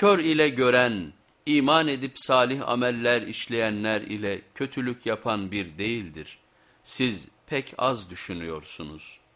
Kör ile gören, iman edip salih ameller işleyenler ile kötülük yapan bir değildir. Siz pek az düşünüyorsunuz.''